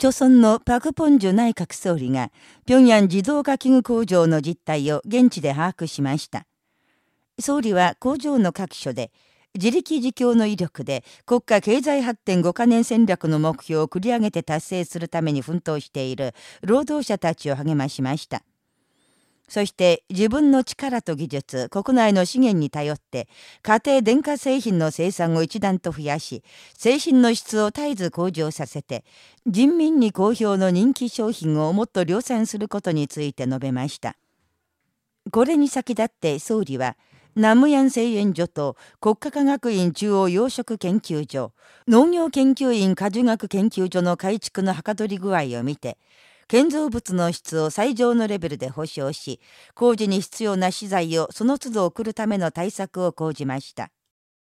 朝鮮のパク・ポンジュ内閣総理が、平壌自動化器具工場の実態を現地で把握しました。総理は工場の各所で、自力自強の威力で国家経済発展5カ年戦略の目標を繰り上げて達成するために奮闘している労働者たちを励ましました。そして自分の力と技術、国内の資源に頼って家庭電化製品の生産を一段と増やし、製品の質を絶えず向上させて、人民に好評の人気商品をもっと量産することについて述べました。これに先立って総理は、南無ヤン製塩所と国家科学院中央養殖研究所、農業研究院果樹学研究所の改築のはかどり具合を見て、建造物の質を最上のレベルで保証し、工事に必要な資材をその都度送るための対策を講じました。